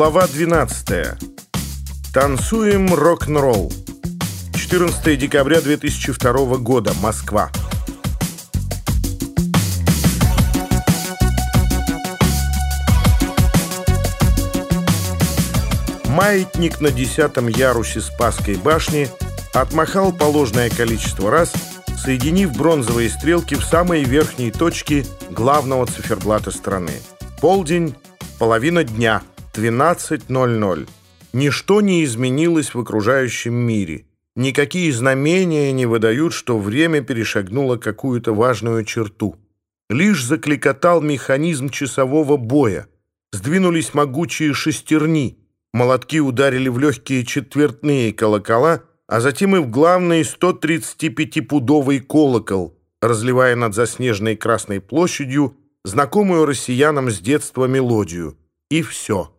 Глава 12. Танцуем рок-н-ролл. 14 декабря 2002 года. Москва. Маятник на десятом ярусе Спасской башни отмахал положенное количество раз, соединив бронзовые стрелки в самой верхней точке главного циферблата страны. Полдень, половина дня – 12.00. Ничто не изменилось в окружающем мире. Никакие знамения не выдают, что время перешагнуло какую-то важную черту. Лишь закликотал механизм часового боя. Сдвинулись могучие шестерни. Молотки ударили в легкие четвертные колокола, а затем и в главный 135-пудовый колокол, разливая над заснеженной Красной площадью знакомую россиянам с детства мелодию. И все.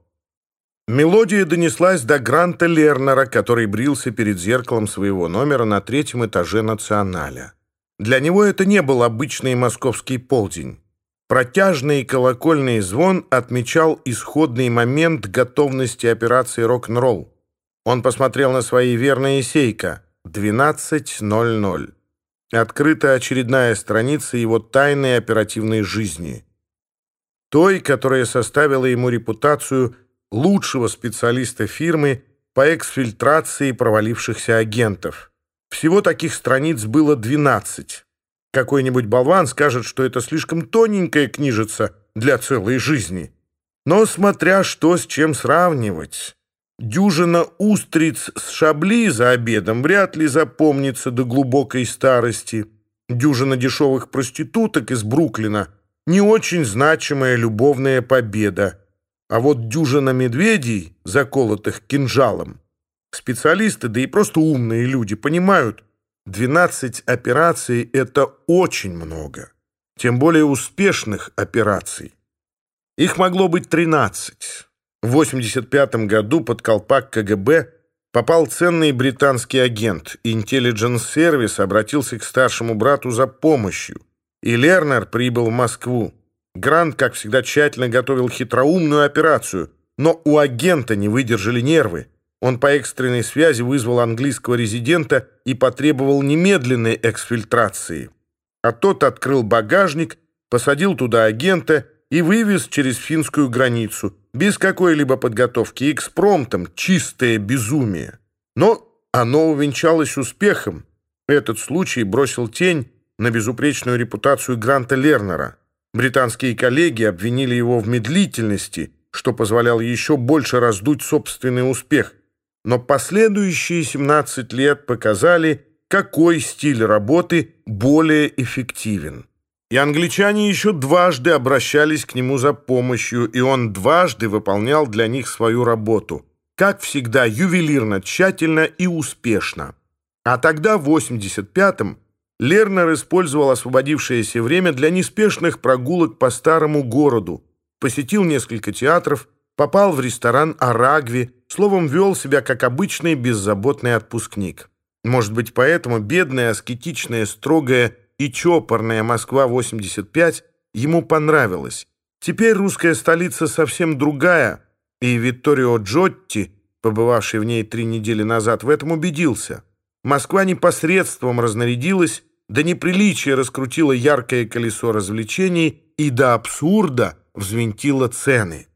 Мелодия донеслась до Гранта Лернера, который брился перед зеркалом своего номера на третьем этаже «Националя». Для него это не был обычный московский полдень. Протяжный колокольный звон отмечал исходный момент готовности операции «Рок-н-ролл». Он посмотрел на свои верные сейка. 12.00. Открыта очередная страница его тайной оперативной жизни. Той, которая составила ему репутацию – лучшего специалиста фирмы по эксфильтрации провалившихся агентов. Всего таких страниц было 12. Какой-нибудь болван скажет, что это слишком тоненькая книжица для целой жизни. Но смотря что с чем сравнивать. Дюжина устриц с шабли за обедом вряд ли запомнится до глубокой старости. Дюжина дешевых проституток из Бруклина – не очень значимая любовная победа. А вот дюжина медведей, заколотых кинжалом, специалисты, да и просто умные люди понимают, 12 операций — это очень много. Тем более успешных операций. Их могло быть 13. В 85 году под колпак КГБ попал ценный британский агент. Intelligence Service обратился к старшему брату за помощью. И Лернер прибыл в Москву. Грант, как всегда, тщательно готовил хитроумную операцию, но у агента не выдержали нервы. Он по экстренной связи вызвал английского резидента и потребовал немедленной эксфильтрации. А тот открыл багажник, посадил туда агента и вывез через финскую границу, без какой-либо подготовки, экспромтом, чистое безумие. Но оно увенчалось успехом. Этот случай бросил тень на безупречную репутацию Гранта Лернера. Британские коллеги обвинили его в медлительности, что позволяло еще больше раздуть собственный успех. Но последующие 17 лет показали, какой стиль работы более эффективен. И англичане еще дважды обращались к нему за помощью, и он дважды выполнял для них свою работу. Как всегда, ювелирно, тщательно и успешно. А тогда, в 85-м, Лернер использовал освободившееся время для неспешных прогулок по старому городу, посетил несколько театров, попал в ресторан «Арагви», словом, вел себя как обычный беззаботный отпускник. Может быть, поэтому бедная, аскетичная, строгая и чопорная Москва-85 ему понравилась. Теперь русская столица совсем другая, и Витторио Джотти, побывавший в ней три недели назад, в этом убедился. Москва непосредством да не приличие раскрутило яркое колесо развлечений и до абсурда взвинтило цены.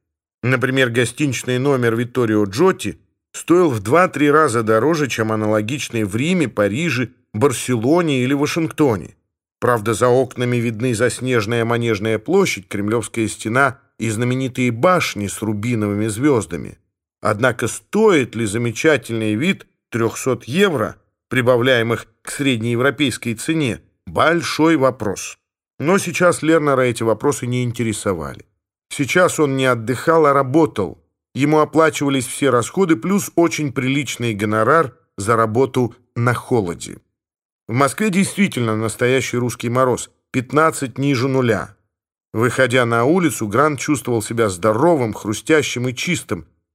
Например, гостиничный номер Витторио Джотти стоил в 2-3 раза дороже, чем аналогичный в Риме, Париже, Барселоне или Вашингтоне. Правда, за окнами видны заснеженная Манежная площадь, Кремлевская стена и знаменитые башни с рубиновыми звездами. Однако стоит ли замечательный вид 300 евро – прибавляемых к среднеевропейской цене, большой вопрос. Но сейчас Лернера эти вопросы не интересовали. Сейчас он не отдыхал, а работал. Ему оплачивались все расходы, плюс очень приличный гонорар за работу на холоде. В Москве действительно настоящий русский мороз, 15 ниже нуля. Выходя на улицу, Грант чувствовал себя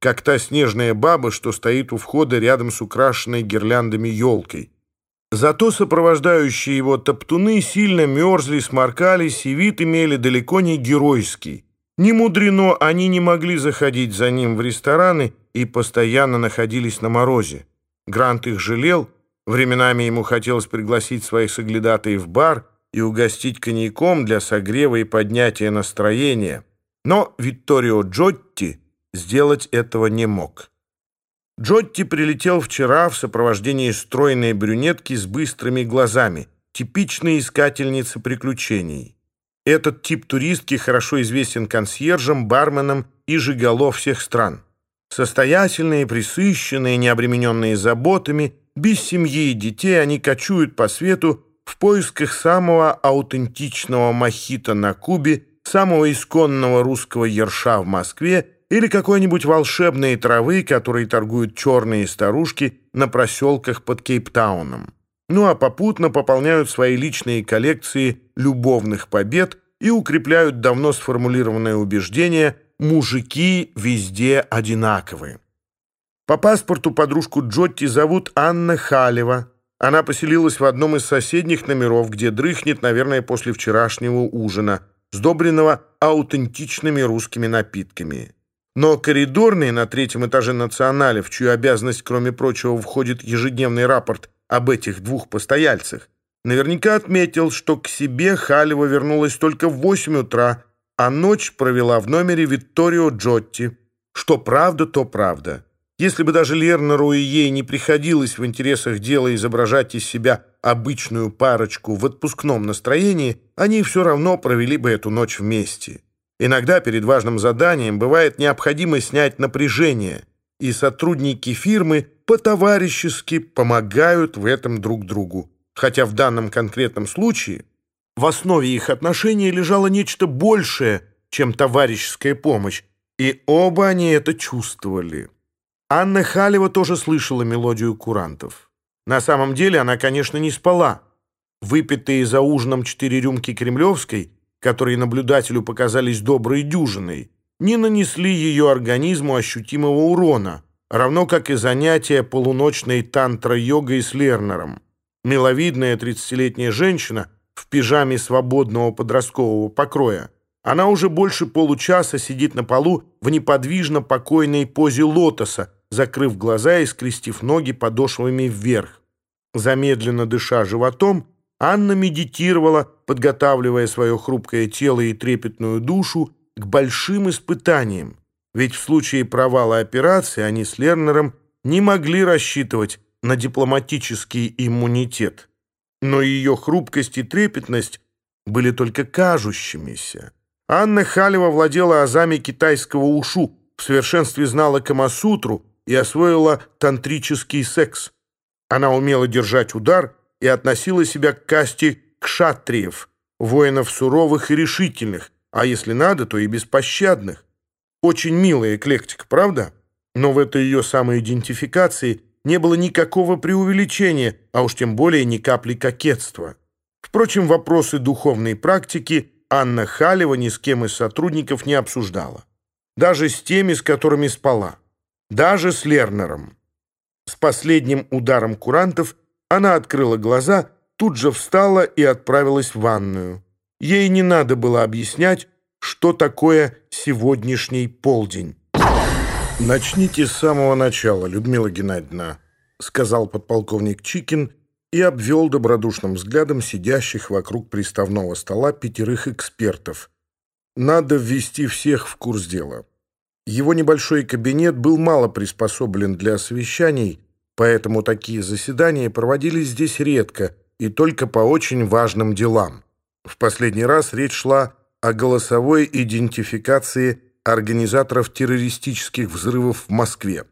здоровым, хрустящим и чистым, как та снежная баба, что стоит у входа рядом с украшенной гирляндами елкой. Зато сопровождающие его топтуны сильно мерзли, сморкались и вид имели далеко не геройский. Не мудрено, они не могли заходить за ним в рестораны и постоянно находились на морозе. Грант их жалел, временами ему хотелось пригласить своих соглядатаев в бар и угостить коньяком для согрева и поднятия настроения. Но Витторио Джотти сделать этого не мог. Джотти прилетел вчера в сопровождении стройной брюнетки с быстрыми глазами, типичной искательницы приключений. Этот тип туристки хорошо известен консьержам, барменам и жиголо всех стран. Состоятельные, присыщенные, необремененные заботами, без семьи и детей они кочуют по свету в поисках самого аутентичного мохито на Кубе, самого исконного русского ерша в Москве или какой-нибудь волшебной травы, которой торгуют черные старушки на проселках под Кейптауном. Ну а попутно пополняют свои личные коллекции любовных побед и укрепляют давно сформулированное убеждение «мужики везде одинаковы». По паспорту подружку Джотти зовут Анна Халева. Она поселилась в одном из соседних номеров, где дрыхнет, наверное, после вчерашнего ужина, сдобренного аутентичными русскими напитками. Но коридорный на третьем этаже национале, в чью обязанность, кроме прочего, входит ежедневный рапорт об этих двух постояльцах, наверняка отметил, что к себе Халева вернулась только в 8 утра, а ночь провела в номере Витторио Джотти. Что правда, то правда. Если бы даже Лернеру и ей не приходилось в интересах дела изображать из себя обычную парочку в отпускном настроении, они все равно провели бы эту ночь вместе. Иногда перед важным заданием бывает необходимо снять напряжение, и сотрудники фирмы по-товарищески помогают в этом друг другу. Хотя в данном конкретном случае в основе их отношений лежало нечто большее, чем товарищеская помощь, и оба они это чувствовали. Анна Халева тоже слышала мелодию курантов. На самом деле она, конечно, не спала. Выпитые за ужином четыре рюмки кремлевской, которые наблюдателю показались доброй дюжиной, не нанесли ее организму ощутимого урона, равно как и занятия полуночной тантра-йогой с Лернером. Миловидная 30-летняя женщина в пижаме свободного подросткового покроя. Она уже больше получаса сидит на полу в неподвижно покойной позе лотоса, закрыв глаза и скрестив ноги подошвами вверх. Замедленно дыша животом, Анна медитировала, подготавливая свое хрупкое тело и трепетную душу к большим испытаниям, ведь в случае провала операции они с Лернером не могли рассчитывать на дипломатический иммунитет. Но ее хрупкость и трепетность были только кажущимися. Анна Халева владела азами китайского ушу, в совершенстве знала Камасутру и освоила тантрический секс. Она умела держать удар и относила себя к касте кшатриев, воинов суровых и решительных, а если надо, то и беспощадных. Очень милая эклектика, правда? Но в этой ее самоидентификации не было никакого преувеличения, а уж тем более ни капли кокетства. Впрочем, вопросы духовной практики Анна Халева ни с кем из сотрудников не обсуждала. Даже с теми, с которыми спала. Даже с Лернером. С последним ударом курантов она открыла глаза, тут же встала и отправилась в ванную. Ей не надо было объяснять, что такое сегодняшний полдень. «Начните с самого начала, Людмила Геннадьевна», сказал подполковник Чикин и обвел добродушным взглядом сидящих вокруг приставного стола пятерых экспертов. «Надо ввести всех в курс дела». Его небольшой кабинет был мало приспособлен для совещаний, поэтому такие заседания проводились здесь редко и только по очень важным делам. В последний раз речь шла о голосовой идентификации организаторов террористических взрывов в Москве.